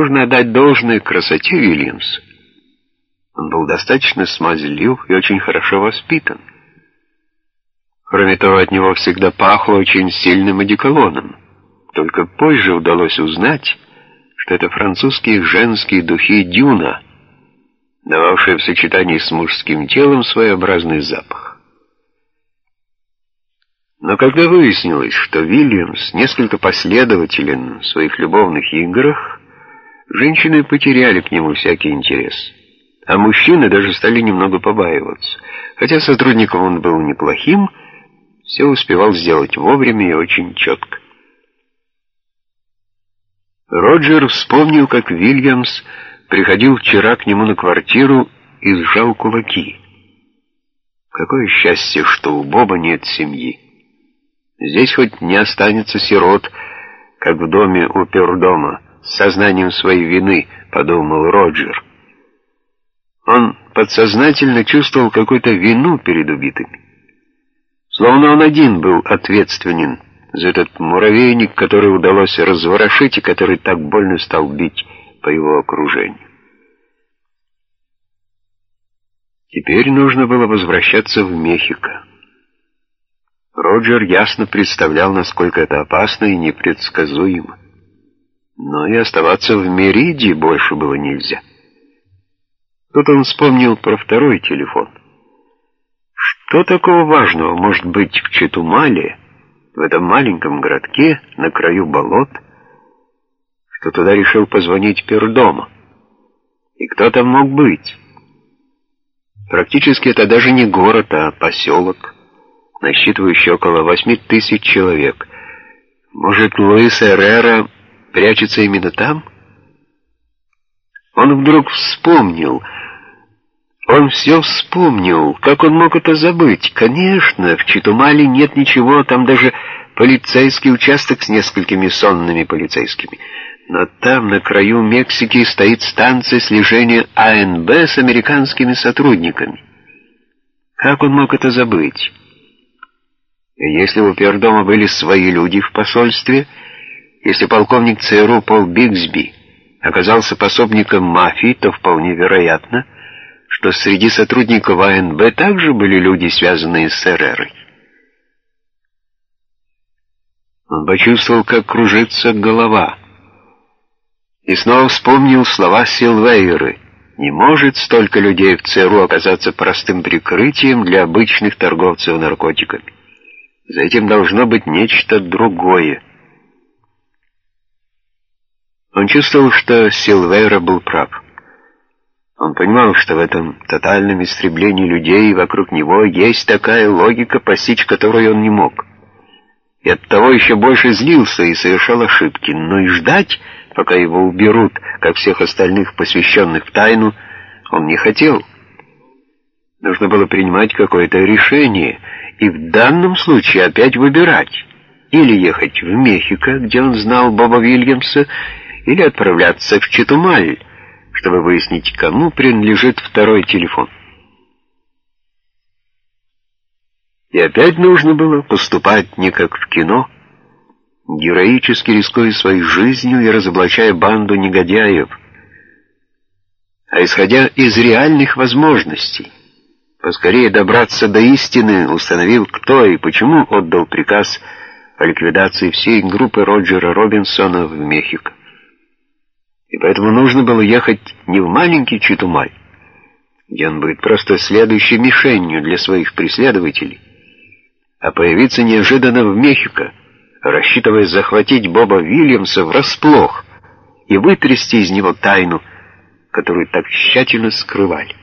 Нужно отдать должное красоте Вильямса. Он был достаточно смазлив и очень хорошо воспитан. Кроме того, от него всегда пахло очень сильным одеколоном. Только позже удалось узнать, что это французские женские духи Дюна, дававшие в сочетании с мужским телом своеобразный запах. Но когда выяснилось, что Вильямс несколько последователен в своих любовных играх, женщины потеряли к нему всякий интерес. А мужчины даже стали немного побаиваться. Хотя сотрудником он был неплохим, все успевал сделать вовремя и очень четко. Роджер вспомнил, как Вильямс приходил вчера к нему на квартиру и сжал кулаки. Какое счастье, что у Боба нет семьи. Здесь хоть не останется сирот, как в доме у Пердома, с сознанием своей вины, подумал Роджер. Он подсознательно чувствовал какую-то вину перед убитыми. Словно он один был ответственен за этот муравейник, который удалось разворошить и который так больно стал бить по его окружению. Теперь нужно было возвращаться в Мехико. Роджер ясно представлял, насколько это опасно и непредсказуемо. Но и оставаться в Мериде больше было нельзя. Тут он вспомнил про второй телефон. Что такого важного может быть в Четумале, в этом маленьком городке на краю болот, что туда решил позвонить Пердома? И кто там мог быть? Практически это даже не город, а поселок насчитывающий около восьми тысяч человек. Может, Луис Эррера прячется именно там? Он вдруг вспомнил. Он все вспомнил. Как он мог это забыть? Конечно, в Читумале нет ничего, там даже полицейский участок с несколькими сонными полицейскими. Но там, на краю Мексики, стоит станция слежения АНБ с американскими сотрудниками. Как он мог это забыть? Если у Пердома были свои люди в посольстве, если полковник ЦРУ Пол Бигсби оказался пособником мафии, то вполне вероятно, что среди сотрудников АНБ также были люди, связанные с РРой. Он почувствовал, как кружится голова, и снова вспомнил слова Силвейры. «Не может столько людей в ЦРУ оказаться простым прикрытием для обычных торговцев наркотиками». За этим должно быть нечто другое. Он чувствовал, что Силвейра был прав. Он понимал, что в этом тотальном истреблении людей вокруг него есть такая логика, постичь которую он не мог. И оттого еще больше злился и совершал ошибки. Но и ждать, пока его уберут, как всех остальных, посвященных в тайну, он не хотел. Нужно было принимать какое-то решение — и в данном случае опять выбирать. Или ехать в Мехико, где он знал Боба Вильямса, или отправляться в Читумаль, чтобы выяснить, кому принадлежит второй телефон. И опять нужно было поступать не как в кино, героически рискуя своей жизнью и разоблачая банду негодяев, а исходя из реальных возможностей поскорее добраться до истины, установил, кто и почему отдал приказ о ликвидации всей группы Роджера Робинсона в Мехико. И поэтому нужно было ехать не в маленький Читумаль, где он будет просто следующей мишенью для своих преследователей, а появиться неожиданно в Мехико, рассчитывая захватить Боба Вильямса врасплох и вытрясти из него тайну, которую так тщательно скрывали.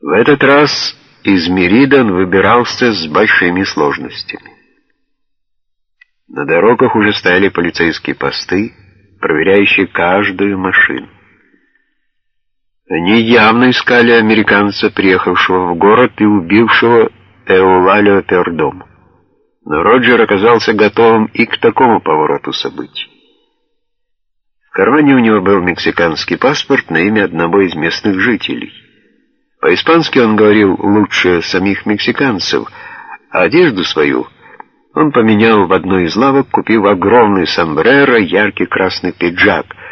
В этот раз из Мерида он выбирался с большими сложностями. На дорогах уже стояли полицейские посты, проверяющие каждую машину. Они явно искали американца, приехавшего в город и убившего Эулалио Пердом. Но Роджер оказался готовым и к такому повороту событий. В кармане у него был мексиканский паспорт на имя одного из местных жителей. По-испански он говорил лучше самих мексиканцев, а одежду свою Он поменял в одной из лавок, купив огромный сомбреро, яркий красный пиджак —